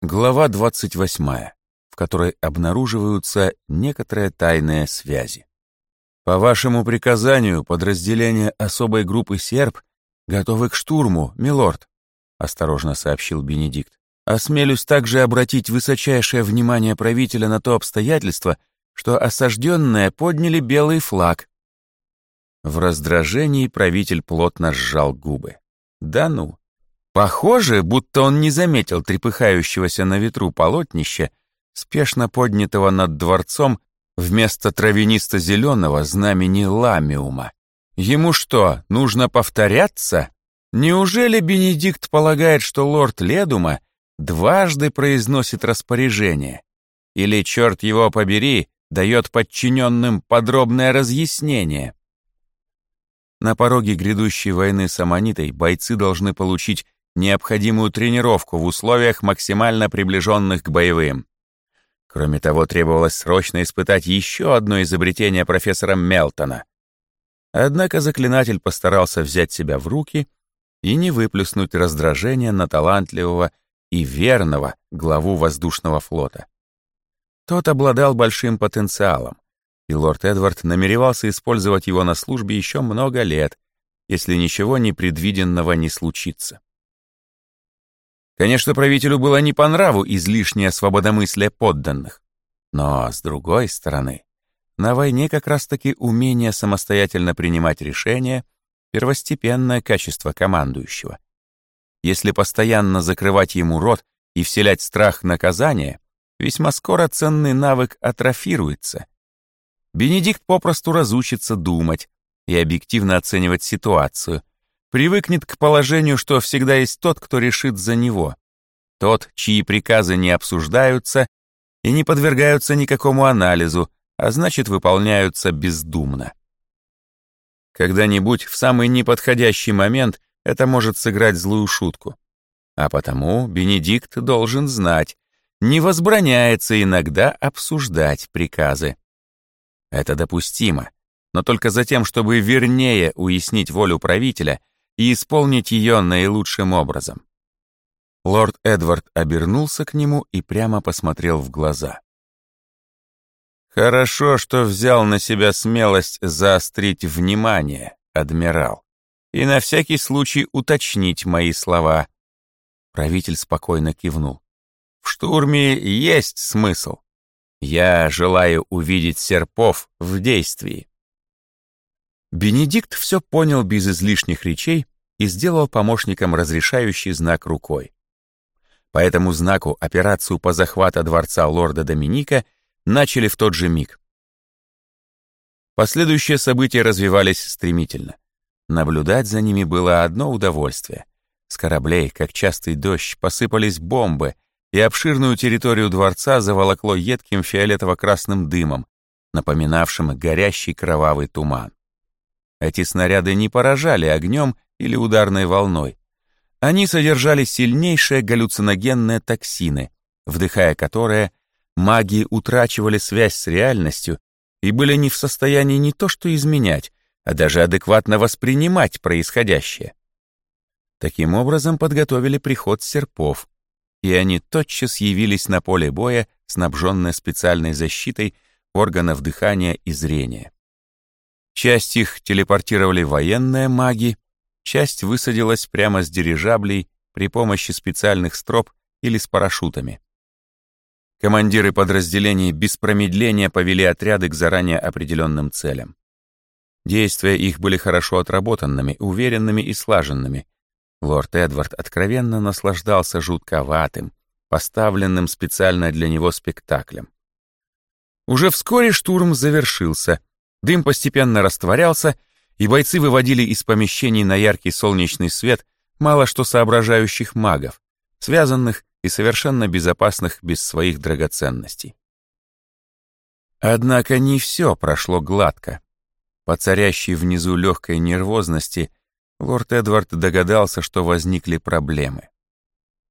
Глава 28, в которой обнаруживаются некоторые тайные связи. По вашему приказанию, подразделение особой группы серб готовы к штурму, милорд, осторожно сообщил Бенедикт. Осмелюсь также обратить высочайшее внимание правителя на то обстоятельство, что осажденные подняли белый флаг. В раздражении правитель плотно сжал губы. Да ну, Похоже, будто он не заметил трепыхающегося на ветру полотнища, спешно поднятого над дворцом вместо травянисто-зеленого знамени ламиума. Ему что, нужно повторяться? Неужели Бенедикт полагает, что лорд Ледума дважды произносит распоряжение? Или, черт его побери, дает подчиненным подробное разъяснение? На пороге грядущей войны с Аманитой бойцы должны получить необходимую тренировку в условиях, максимально приближенных к боевым. Кроме того, требовалось срочно испытать еще одно изобретение профессора Мелтона. Однако заклинатель постарался взять себя в руки и не выплеснуть раздражение на талантливого и верного главу воздушного флота. Тот обладал большим потенциалом, и лорд Эдвард намеревался использовать его на службе еще много лет, если ничего непредвиденного не случится. Конечно, правителю было не по нраву излишнее свободомыслие подданных. Но, с другой стороны, на войне как раз-таки умение самостоятельно принимать решения — первостепенное качество командующего. Если постоянно закрывать ему рот и вселять страх наказания, весьма скоро ценный навык атрофируется. Бенедикт попросту разучится думать и объективно оценивать ситуацию, привыкнет к положению, что всегда есть тот, кто решит за него. Тот, чьи приказы не обсуждаются и не подвергаются никакому анализу, а значит, выполняются бездумно. Когда-нибудь, в самый неподходящий момент, это может сыграть злую шутку. А потому Бенедикт должен знать, не возбраняется иногда обсуждать приказы. Это допустимо, но только за тем, чтобы вернее уяснить волю правителя и исполнить ее наилучшим образом. Лорд Эдвард обернулся к нему и прямо посмотрел в глаза. «Хорошо, что взял на себя смелость заострить внимание, адмирал, и на всякий случай уточнить мои слова». Правитель спокойно кивнул. «В штурме есть смысл. Я желаю увидеть серпов в действии». Бенедикт все понял без излишних речей и сделал помощникам разрешающий знак рукой. По этому знаку операцию по захвату дворца лорда Доминика начали в тот же миг. Последующие события развивались стремительно. Наблюдать за ними было одно удовольствие. С кораблей, как частый дождь, посыпались бомбы, и обширную территорию дворца заволокло едким фиолетово-красным дымом, напоминавшим горящий кровавый туман. Эти снаряды не поражали огнем или ударной волной. Они содержали сильнейшие галлюциногенные токсины, вдыхая которые маги утрачивали связь с реальностью и были не в состоянии не то что изменять, а даже адекватно воспринимать происходящее. Таким образом подготовили приход серпов, и они тотчас явились на поле боя, снабженные специальной защитой органов дыхания и зрения. Часть их телепортировали военные маги, часть высадилась прямо с дирижаблей при помощи специальных строп или с парашютами. Командиры подразделений без промедления повели отряды к заранее определенным целям. Действия их были хорошо отработанными, уверенными и слаженными. Лорд Эдвард откровенно наслаждался жутковатым, поставленным специально для него спектаклем. Уже вскоре штурм завершился, Дым постепенно растворялся, и бойцы выводили из помещений на яркий солнечный свет мало что соображающих магов, связанных и совершенно безопасных без своих драгоценностей. Однако не все прошло гладко. По царящей внизу легкой нервозности лорд Эдвард догадался, что возникли проблемы.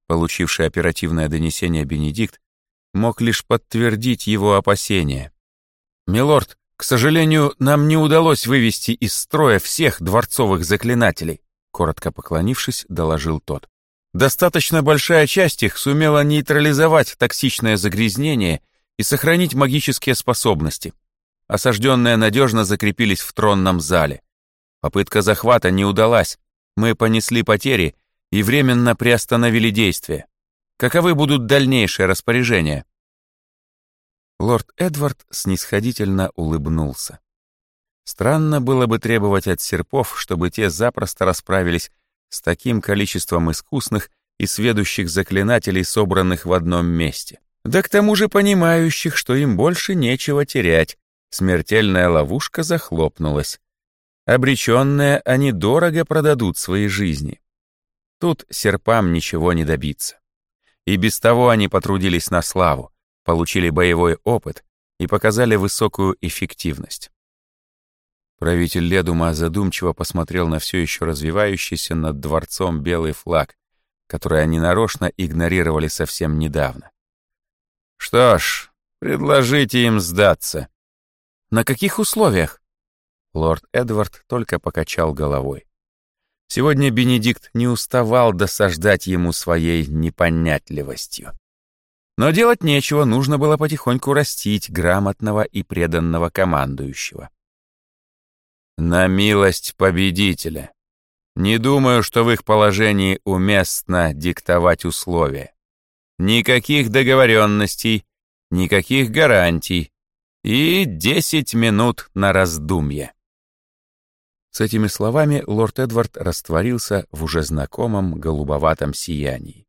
Получивший оперативное донесение Бенедикт мог лишь подтвердить его опасения. «Милорд, к сожалению, нам не удалось вывести из строя всех дворцовых заклинателей, коротко поклонившись, доложил тот. Достаточно большая часть их сумела нейтрализовать токсичное загрязнение и сохранить магические способности. Осажденные надежно закрепились в тронном зале. Попытка захвата не удалась. Мы понесли потери и временно приостановили действие. Каковы будут дальнейшие распоряжения? Лорд Эдвард снисходительно улыбнулся. Странно было бы требовать от серпов, чтобы те запросто расправились с таким количеством искусных и сведущих заклинателей, собранных в одном месте. Да к тому же понимающих, что им больше нечего терять. Смертельная ловушка захлопнулась. Обреченные они дорого продадут свои жизни. Тут серпам ничего не добиться. И без того они потрудились на славу, получили боевой опыт и показали высокую эффективность. Правитель Ледума задумчиво посмотрел на все еще развивающийся над дворцом белый флаг, который они нарочно игнорировали совсем недавно. «Что ж, предложите им сдаться». «На каких условиях?» Лорд Эдвард только покачал головой. Сегодня Бенедикт не уставал досаждать ему своей непонятливостью. Но делать нечего, нужно было потихоньку растить грамотного и преданного командующего. На милость победителя. Не думаю, что в их положении уместно диктовать условия. Никаких договоренностей, никаких гарантий и десять минут на раздумье. С этими словами лорд Эдвард растворился в уже знакомом голубоватом сиянии.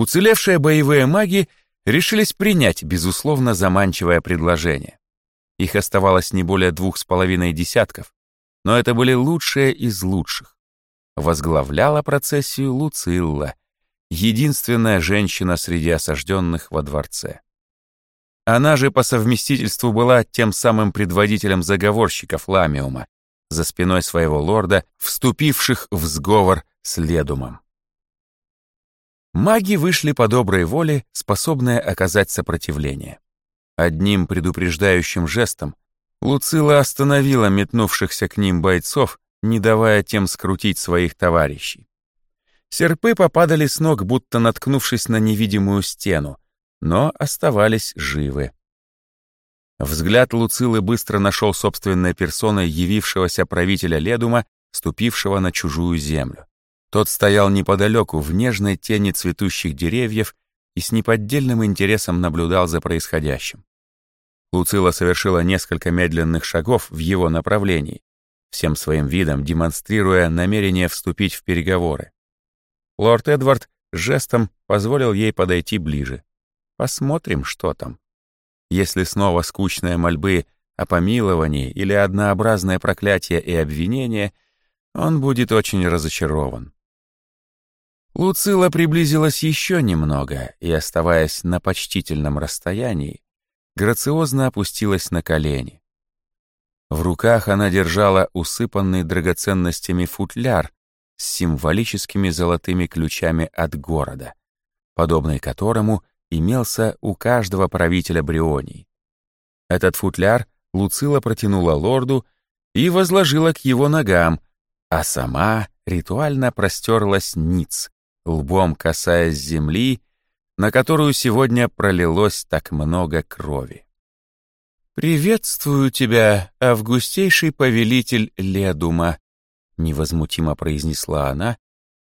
Уцелевшие боевые маги решились принять, безусловно, заманчивое предложение. Их оставалось не более двух с половиной десятков, но это были лучшие из лучших. Возглавляла процессию Луцилла, единственная женщина среди осажденных во дворце. Она же по совместительству была тем самым предводителем заговорщиков Ламиума, за спиной своего лорда, вступивших в сговор с Ледумом. Маги вышли по доброй воле, способные оказать сопротивление. Одним предупреждающим жестом Луцила остановила метнувшихся к ним бойцов, не давая тем скрутить своих товарищей. Серпы попадали с ног, будто наткнувшись на невидимую стену, но оставались живы. Взгляд Луцилы быстро нашел собственной персоной явившегося правителя Ледума, ступившего на чужую землю. Тот стоял неподалеку, в нежной тени цветущих деревьев и с неподдельным интересом наблюдал за происходящим. Луцила совершила несколько медленных шагов в его направлении, всем своим видом демонстрируя намерение вступить в переговоры. Лорд Эдвард жестом позволил ей подойти ближе. Посмотрим, что там. Если снова скучные мольбы о помиловании или однообразное проклятие и обвинение, он будет очень разочарован. Луцила приблизилась еще немного и, оставаясь на почтительном расстоянии, грациозно опустилась на колени. В руках она держала усыпанный драгоценностями футляр с символическими золотыми ключами от города, подобный которому имелся у каждого правителя Брионий. Этот футляр Луцила протянула лорду и возложила к его ногам, а сама ритуально простерлась ниц, лбом касаясь земли на которую сегодня пролилось так много крови. «Приветствую тебя, августейший повелитель Ледума», — невозмутимо произнесла она,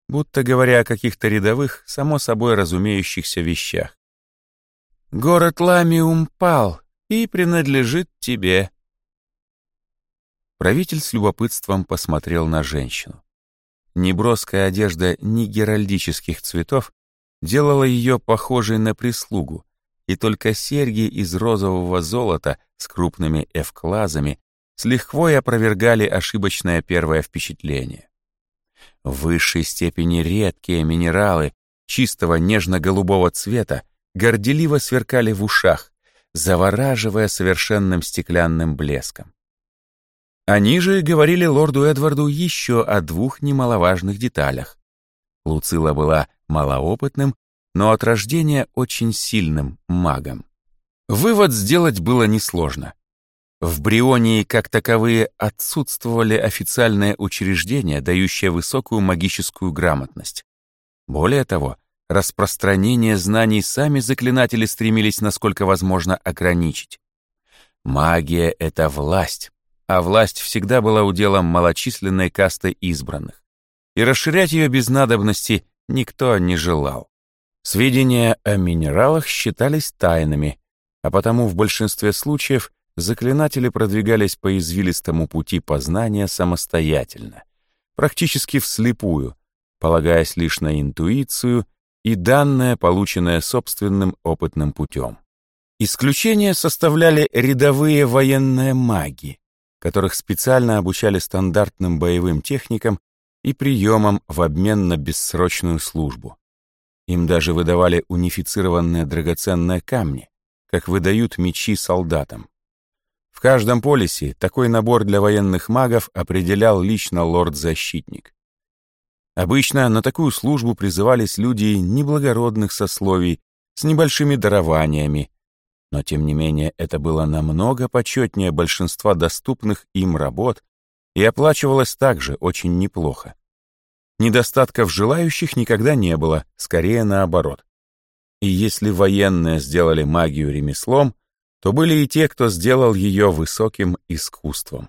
будто говоря о каких-то рядовых, само собой разумеющихся вещах. «Город Ламиум пал и принадлежит тебе». Правитель с любопытством посмотрел на женщину. Неброская одежда ни геральдических цветов делала ее похожей на прислугу, и только серьги из розового золота с крупными эвклазами с лихвой опровергали ошибочное первое впечатление. В высшей степени редкие минералы чистого нежно-голубого цвета горделиво сверкали в ушах, завораживая совершенным стеклянным блеском. Они же говорили лорду Эдварду еще о двух немаловажных деталях. Луцила была малоопытным, но от рождения очень сильным магом. Вывод сделать было несложно. В Брионии как таковые отсутствовали официальные учреждения, дающие высокую магическую грамотность. Более того, распространение знаний сами заклинатели стремились насколько возможно ограничить. Магия — это власть, а власть всегда была уделом малочисленной касты избранных. И расширять ее без надобности никто не желал. Сведения о минералах считались тайнами, а потому в большинстве случаев заклинатели продвигались по извилистому пути познания самостоятельно, практически вслепую, полагаясь лишь на интуицию и данное, полученное собственным опытным путем. Исключение составляли рядовые военные маги, которых специально обучали стандартным боевым техникам и приемам в обмен на бессрочную службу. Им даже выдавали унифицированные драгоценные камни, как выдают мечи солдатам. В каждом полисе такой набор для военных магов определял лично лорд-защитник. Обычно на такую службу призывались люди неблагородных сословий с небольшими дарованиями, но тем не менее это было намного почетнее большинства доступных им работ и оплачивалось также очень неплохо. Недостатков желающих никогда не было, скорее наоборот. И если военные сделали магию ремеслом, то были и те, кто сделал ее высоким искусством.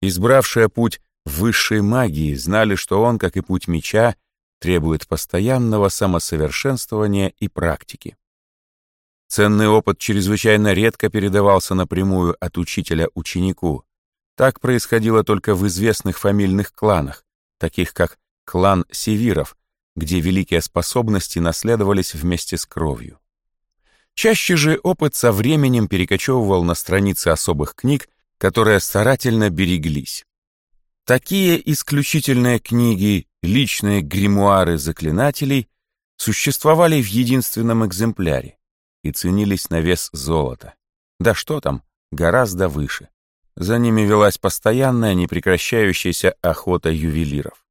Избравшие путь высшей магии знали, что он, как и путь меча, требует постоянного самосовершенствования и практики. Ценный опыт чрезвычайно редко передавался напрямую от учителя ученику. Так происходило только в известных фамильных кланах, таких как клан Севиров, где великие способности наследовались вместе с кровью. Чаще же опыт со временем перекочевывал на страницы особых книг, которые старательно береглись. Такие исключительные книги, личные гримуары заклинателей, существовали в единственном экземпляре и ценились на вес золота. Да что там, гораздо выше. За ними велась постоянная, непрекращающаяся охота ювелиров.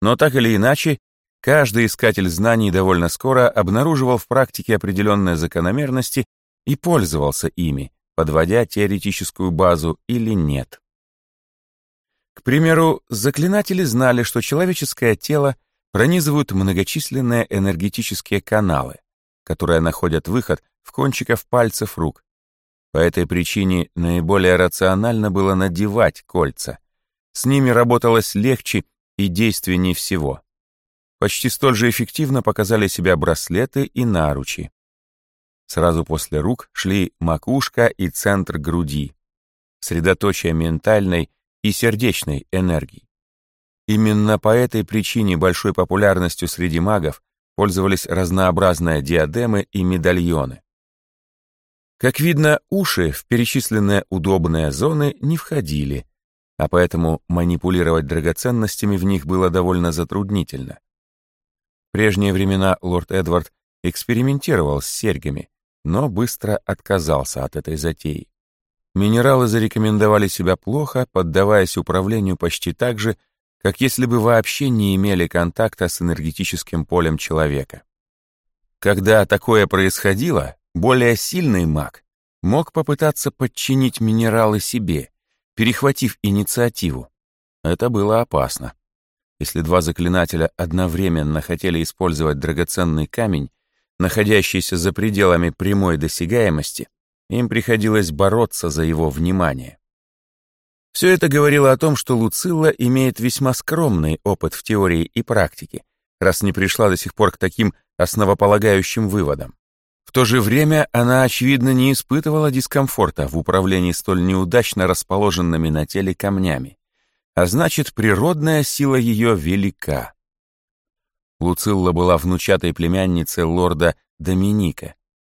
Но так или иначе, каждый искатель знаний довольно скоро обнаруживал в практике определенные закономерности и пользовался ими, подводя теоретическую базу или нет. К примеру, заклинатели знали, что человеческое тело пронизывают многочисленные энергетические каналы, которые находят выход в кончиках пальцев рук. По этой причине наиболее рационально было надевать кольца. С ними работалось легче и действеннее всего. Почти столь же эффективно показали себя браслеты и наручи. Сразу после рук шли макушка и центр груди, средоточие ментальной и сердечной энергии. Именно по этой причине большой популярностью среди магов пользовались разнообразные диадемы и медальоны. Как видно, уши в перечисленные удобные зоны не входили, а поэтому манипулировать драгоценностями в них было довольно затруднительно. В прежние времена лорд Эдвард экспериментировал с серьгами, но быстро отказался от этой затеи. Минералы зарекомендовали себя плохо, поддаваясь управлению почти так же, как если бы вообще не имели контакта с энергетическим полем человека. Когда такое происходило, более сильный маг мог попытаться подчинить минералы себе, перехватив инициативу. Это было опасно. Если два заклинателя одновременно хотели использовать драгоценный камень, находящийся за пределами прямой досягаемости, им приходилось бороться за его внимание. Все это говорило о том, что Луцилла имеет весьма скромный опыт в теории и практике, раз не пришла до сих пор к таким основополагающим выводам. В то же время она, очевидно, не испытывала дискомфорта в управлении столь неудачно расположенными на теле камнями, а значит, природная сила ее велика. Луцилла была внучатой племянницей лорда Доминика,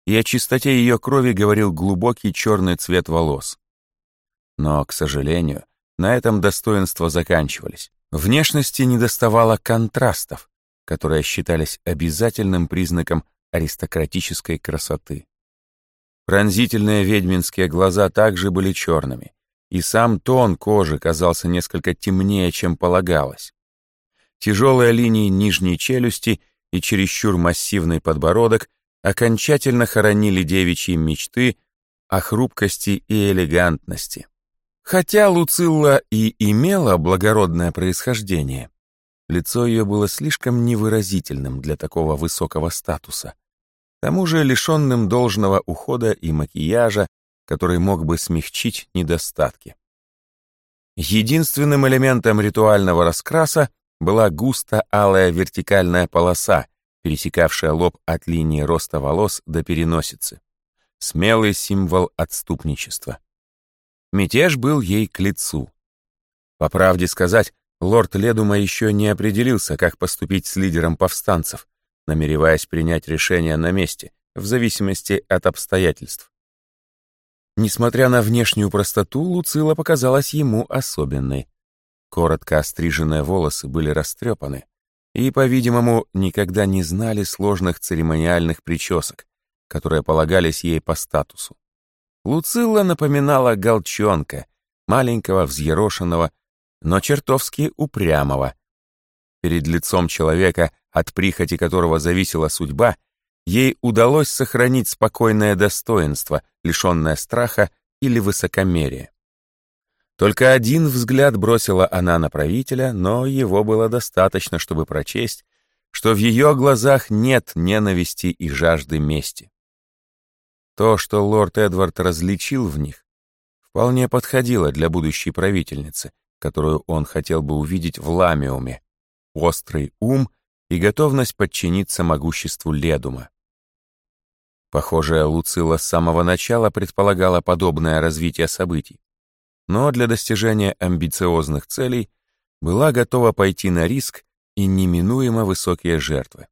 и о чистоте ее крови говорил глубокий черный цвет волос. Но, к сожалению, на этом достоинства заканчивались. Внешности недоставало контрастов, которые считались обязательным признаком аристократической красоты. Пронзительные ведьминские глаза также были черными, и сам тон кожи казался несколько темнее, чем полагалось. Тяжелые линии нижней челюсти и чересчур массивный подбородок окончательно хоронили девичьи мечты о хрупкости и элегантности. Хотя Луцилла и имела благородное происхождение, Лицо ее было слишком невыразительным для такого высокого статуса. К тому же лишенным должного ухода и макияжа, который мог бы смягчить недостатки. Единственным элементом ритуального раскраса была густо-алая вертикальная полоса, пересекавшая лоб от линии роста волос до переносицы. Смелый символ отступничества. Мятеж был ей к лицу. По правде сказать, лорд Ледума еще не определился, как поступить с лидером повстанцев, намереваясь принять решение на месте, в зависимости от обстоятельств. Несмотря на внешнюю простоту, Луцила показалась ему особенной. Коротко остриженные волосы были растрепаны и, по-видимому, никогда не знали сложных церемониальных причесок, которые полагались ей по статусу. Луцилла напоминала галчонка, маленького, взъерошенного, но чертовски упрямого. Перед лицом человека, от прихоти которого зависела судьба, ей удалось сохранить спокойное достоинство, лишенное страха или высокомерия. Только один взгляд бросила она на правителя, но его было достаточно, чтобы прочесть, что в ее глазах нет ненависти и жажды мести. То, что лорд Эдвард различил в них, вполне подходило для будущей правительницы, которую он хотел бы увидеть в Ламиуме, острый ум и готовность подчиниться могуществу Ледума. Похоже, Луцила с самого начала предполагала подобное развитие событий, но для достижения амбициозных целей была готова пойти на риск и неминуемо высокие жертвы.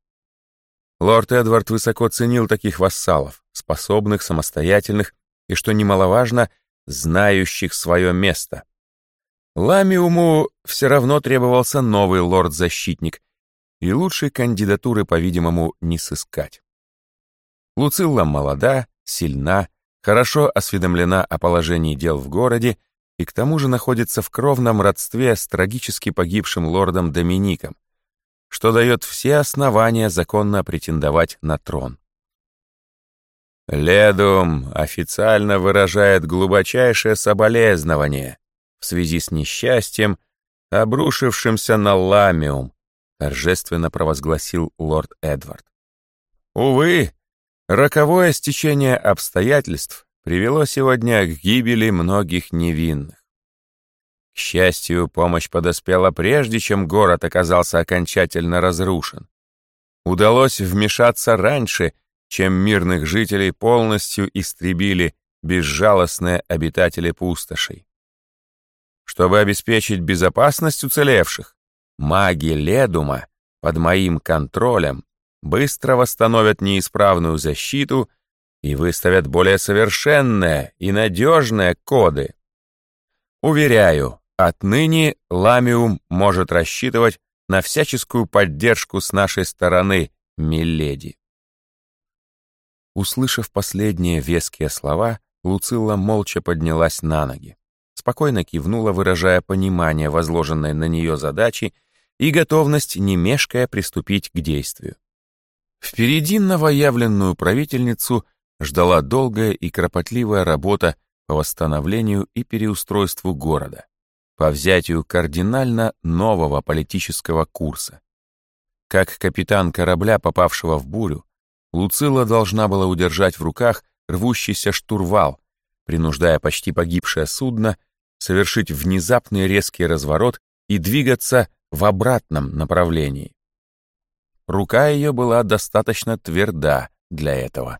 Лорд Эдвард высоко ценил таких вассалов, способных, самостоятельных и, что немаловажно, знающих свое место. Ламиуму все равно требовался новый лорд-защитник, и лучшей кандидатуры, по-видимому, не сыскать. Луцилла молода, сильна, хорошо осведомлена о положении дел в городе и к тому же находится в кровном родстве с трагически погибшим лордом Домиником, что дает все основания законно претендовать на трон. Ледум официально выражает глубочайшее соболезнование в связи с несчастьем, обрушившимся на Ламиум, торжественно провозгласил лорд Эдвард. Увы, роковое стечение обстоятельств привело сегодня к гибели многих невинных. Счастью, помощь подоспела прежде, чем город оказался окончательно разрушен. Удалось вмешаться раньше, чем мирных жителей полностью истребили безжалостные обитатели пустошей. Чтобы обеспечить безопасность уцелевших, маги Ледума под моим контролем быстро восстановят неисправную защиту и выставят более совершенные и надежные коды. Уверяю, отныне Ламиум может рассчитывать на всяческую поддержку с нашей стороны, миледи. Услышав последние веские слова, Луцилла молча поднялась на ноги, спокойно кивнула, выражая понимание возложенной на нее задачи и готовность, не мешкая, приступить к действию. Впереди новоявленную правительницу ждала долгая и кропотливая работа по восстановлению и переустройству города, по взятию кардинально нового политического курса. Как капитан корабля, попавшего в бурю, Луцила должна была удержать в руках рвущийся штурвал, принуждая почти погибшее судно совершить внезапный резкий разворот и двигаться в обратном направлении. Рука ее была достаточно тверда для этого.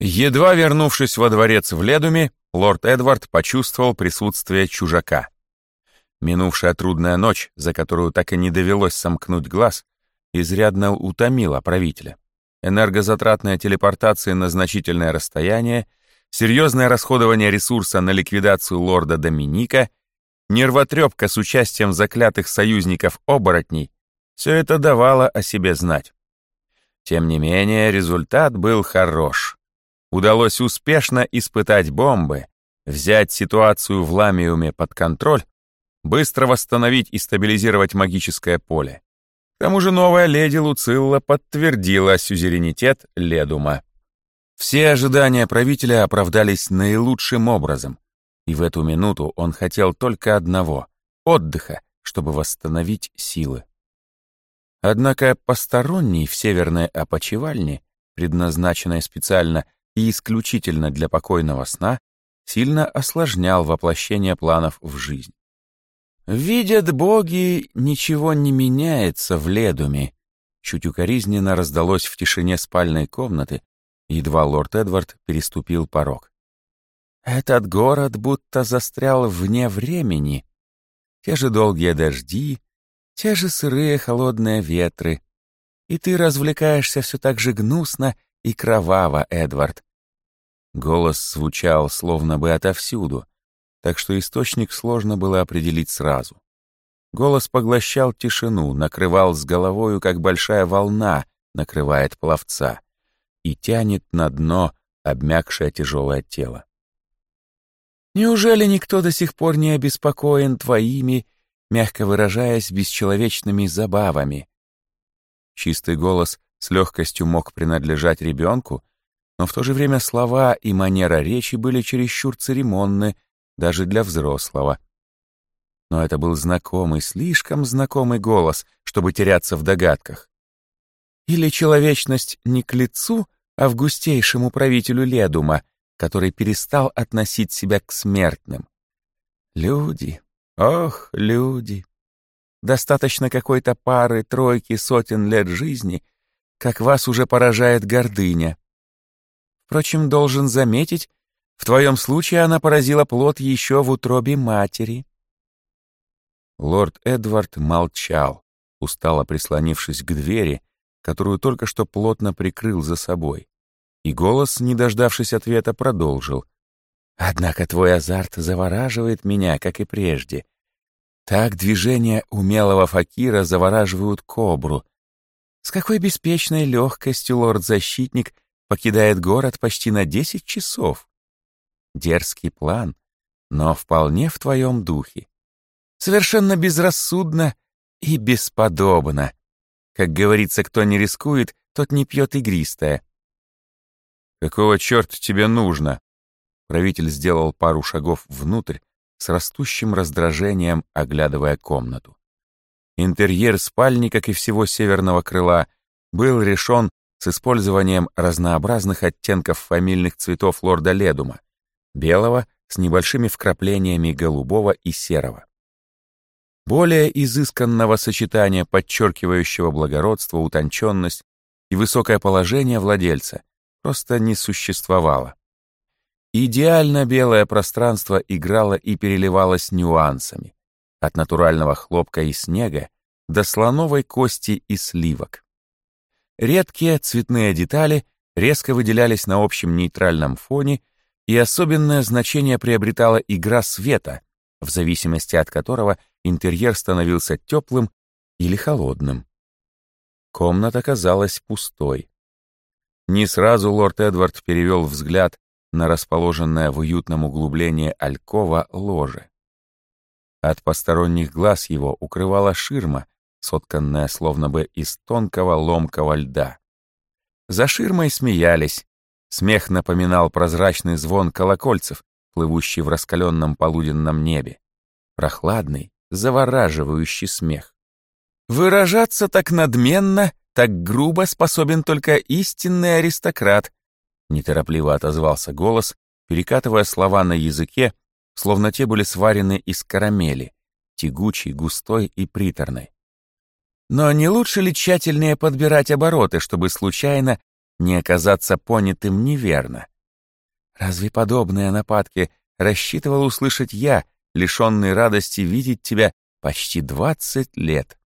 Едва вернувшись во дворец в Ледуме, лорд Эдвард почувствовал присутствие чужака. Минувшая трудная ночь, за которую так и не довелось сомкнуть глаз, изрядно утомила правителя. Энергозатратная телепортация на значительное расстояние, серьезное расходование ресурса на ликвидацию лорда Доминика, нервотрепка с участием заклятых союзников-оборотней — все это давало о себе знать. Тем не менее, результат был хорош. Удалось успешно испытать бомбы, взять ситуацию в Ламиуме под контроль, быстро восстановить и стабилизировать магическое поле. К тому же новая леди Луцилла подтвердила сюзеренитет Ледума. Все ожидания правителя оправдались наилучшим образом, и в эту минуту он хотел только одного отдыха, чтобы восстановить силы. Однако посторонний в северной опочивальне, предназначенной специально и исключительно для покойного сна, сильно осложнял воплощение планов в жизнь. «Видят боги, ничего не меняется в Ледуме», чуть укоризненно раздалось в тишине спальной комнаты, едва лорд Эдвард переступил порог. «Этот город будто застрял вне времени. Те же долгие дожди, те же сырые холодные ветры. И ты развлекаешься все так же гнусно и кроваво, Эдвард. Голос звучал словно бы отовсюду, так что источник сложно было определить сразу. Голос поглощал тишину, накрывал с головою, как большая волна накрывает пловца, и тянет на дно обмякшее тяжелое тело. «Неужели никто до сих пор не обеспокоен твоими, мягко выражаясь, бесчеловечными забавами?» Чистый голос с легкостью мог принадлежать ребенку, но в то же время слова и манера речи были чересчур церемонны даже для взрослого. Но это был знакомый, слишком знакомый голос, чтобы теряться в догадках. Или человечность не к лицу, а в густейшему правителю Ледума, который перестал относить себя к смертным. Люди, ох, люди. Достаточно какой-то пары, тройки, сотен лет жизни, как вас уже поражает гордыня. Впрочем, должен заметить, в твоем случае она поразила плод еще в утробе матери. Лорд Эдвард молчал, устало прислонившись к двери, которую только что плотно прикрыл за собой. И голос, не дождавшись ответа, продолжил. «Однако твой азарт завораживает меня, как и прежде. Так движения умелого факира завораживают кобру. С какой беспечной легкостью лорд-защитник покидает город почти на десять часов. Дерзкий план, но вполне в твоем духе. Совершенно безрассудно и бесподобно. Как говорится, кто не рискует, тот не пьет игристое. «Какого черта тебе нужно?» Правитель сделал пару шагов внутрь, с растущим раздражением оглядывая комнату. Интерьер спальни, как и всего северного крыла, был решен с использованием разнообразных оттенков фамильных цветов лорда Ледума, белого с небольшими вкраплениями голубого и серого. Более изысканного сочетания, подчеркивающего благородство, утонченность и высокое положение владельца, просто не существовало. Идеально белое пространство играло и переливалось нюансами, от натурального хлопка и снега до слоновой кости и сливок. Редкие цветные детали резко выделялись на общем нейтральном фоне, и особенное значение приобретала игра света, в зависимости от которого интерьер становился теплым или холодным. Комната казалась пустой. Не сразу лорд Эдвард перевел взгляд на расположенное в уютном углублении алькова ложе. От посторонних глаз его укрывала ширма, сотканная словно бы из тонкого ломкого льда. За ширмой смеялись. Смех напоминал прозрачный звон колокольцев, плывущий в раскаленном полуденном небе. Прохладный, завораживающий смех. Выражаться так надменно, так грубо способен только истинный аристократ, неторопливо отозвался голос, перекатывая слова на языке, словно те были сварены из карамели, тягучей, густой и приторной. Но не лучше ли тщательнее подбирать обороты, чтобы случайно не оказаться понятым неверно? Разве подобные нападки рассчитывал услышать я, лишенный радости видеть тебя почти двадцать лет?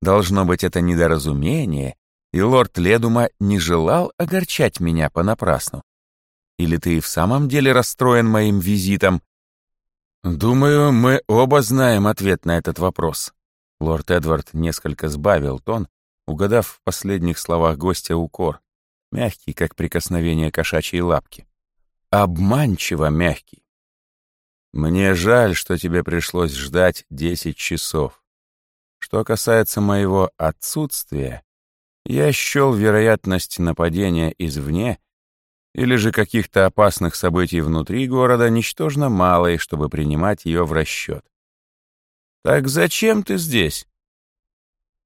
Должно быть, это недоразумение, и лорд Ледума не желал огорчать меня понапрасну. Или ты в самом деле расстроен моим визитом? Думаю, мы оба знаем ответ на этот вопрос. Лорд Эдвард несколько сбавил тон, угадав в последних словах гостя укор, мягкий, как прикосновение кошачьей лапки. Обманчиво мягкий. Мне жаль, что тебе пришлось ждать десять часов. Что касается моего отсутствия, я счел вероятность нападения извне или же каких-то опасных событий внутри города ничтожно малой, чтобы принимать ее в расчет. Так зачем ты здесь?»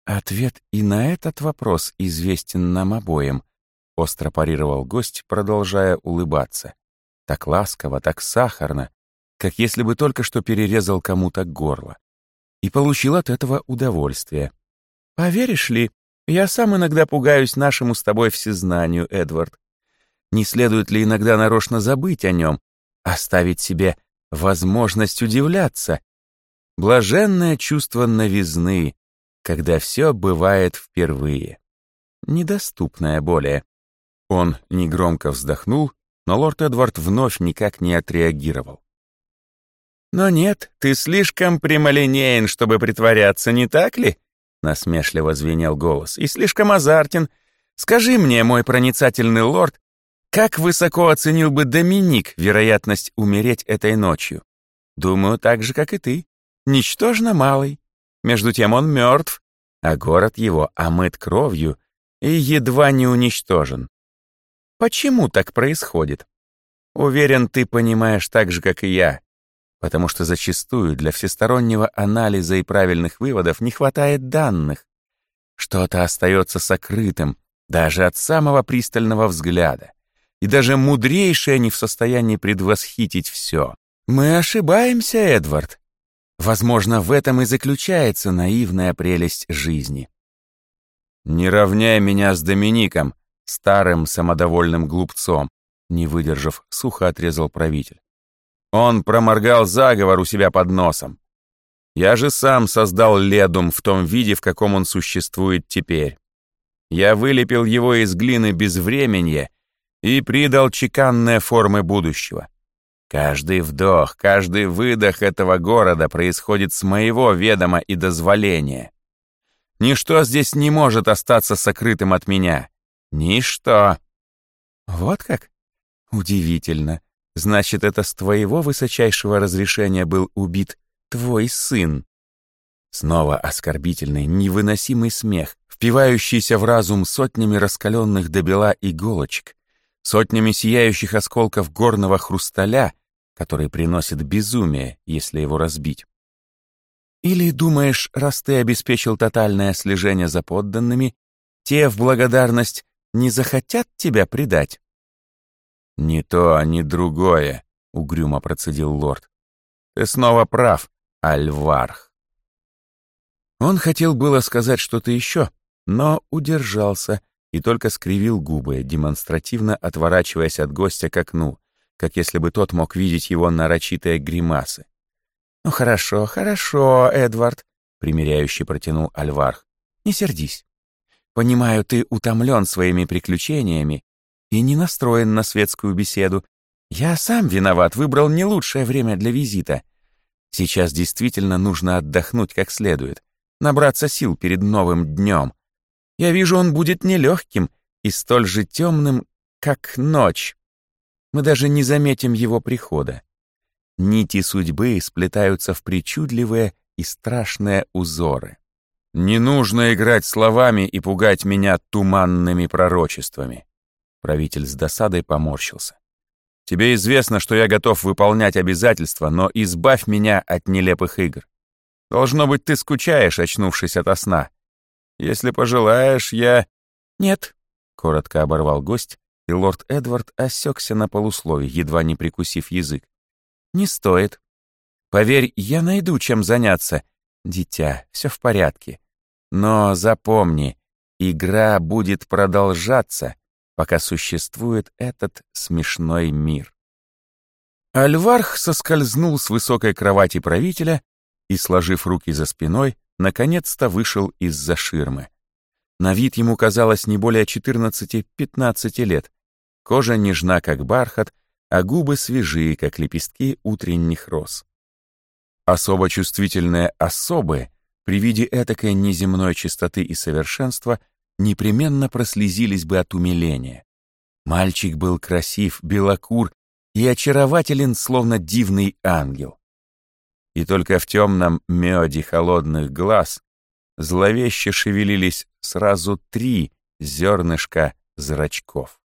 «Ответ и на этот вопрос известен нам обоим», — остро парировал гость, продолжая улыбаться. Так ласково, так сахарно, как если бы только что перерезал кому-то горло. И получил от этого удовольствие. «Поверишь ли, я сам иногда пугаюсь нашему с тобой всезнанию, Эдвард. Не следует ли иногда нарочно забыть о нем, оставить себе возможность удивляться? Блаженное чувство новизны, когда все бывает впервые. Недоступное более. Он негромко вздохнул, но лорд Эдвард вновь никак не отреагировал. «Но нет, ты слишком прямолинеен, чтобы притворяться, не так ли?» Насмешливо звенел голос. «И слишком азартен. Скажи мне, мой проницательный лорд, как высоко оценил бы Доминик вероятность умереть этой ночью? Думаю, так же, как и ты. Ничтожно малый. Между тем он мертв, а город его омыт кровью и едва не уничтожен. Почему так происходит? Уверен, ты понимаешь так же, как и я, потому что зачастую для всестороннего анализа и правильных выводов не хватает данных. Что-то остается сокрытым даже от самого пристального взгляда, и даже мудрейшие не в состоянии предвосхитить все. Мы ошибаемся, Эдвард, Возможно, в этом и заключается наивная прелесть жизни. «Не равняй меня с Домиником, старым самодовольным глупцом», не выдержав, сухо отрезал правитель. «Он проморгал заговор у себя под носом. Я же сам создал Ледум в том виде, в каком он существует теперь. Я вылепил его из глины безвременья и придал чеканные формы будущего. Каждый вдох, каждый выдох этого города происходит с моего ведома и дозволения. Ничто здесь не может остаться сокрытым от меня. Ничто. Вот как? Удивительно. Значит, это с твоего высочайшего разрешения был убит твой сын. Снова оскорбительный, невыносимый смех, впивающийся в разум сотнями раскаленных до бела иголочек, сотнями сияющих осколков горного хрусталя — который приносит безумие, если его разбить. Или думаешь, раз ты обеспечил тотальное слежение за подданными, те в благодарность не захотят тебя предать? «Ни то, ни другое», — угрюмо процедил лорд. «Ты снова прав, Альварх». Он хотел было сказать что-то еще, но удержался и только скривил губы, демонстративно отворачиваясь от гостя к окну, как если бы тот мог видеть его нарочитые гримасы. «Ну хорошо, хорошо, Эдвард», — примиряюще протянул Альварх. «Не сердись. Понимаю, ты утомлен своими приключениями и не настроен на светскую беседу. Я сам виноват, выбрал не лучшее время для визита. Сейчас действительно нужно отдохнуть как следует, набраться сил перед новым днем. Я вижу, он будет нелегким и столь же темным, как ночь мы даже не заметим его прихода. Нити судьбы сплетаются в причудливые и страшные узоры. «Не нужно играть словами и пугать меня туманными пророчествами», правитель с досадой поморщился. «Тебе известно, что я готов выполнять обязательства, но избавь меня от нелепых игр. Должно быть, ты скучаешь, очнувшись ото сна. Если пожелаешь, я...» «Нет», — коротко оборвал гость, и лорд Эдвард осекся на полуслове, едва не прикусив язык. «Не стоит. Поверь, я найду чем заняться. Дитя, все в порядке. Но запомни, игра будет продолжаться, пока существует этот смешной мир». Альварх соскользнул с высокой кровати правителя и, сложив руки за спиной, наконец-то вышел из-за ширмы. На вид ему казалось не более 14-15 лет. Кожа нежна, как бархат, а губы свежие, как лепестки утренних роз. Особо чувствительные особы при виде этакой неземной чистоты и совершенства непременно прослезились бы от умиления. Мальчик был красив, белокур и очарователен, словно дивный ангел. И только в темном меде холодных глаз зловеще шевелились сразу три зернышка зрачков.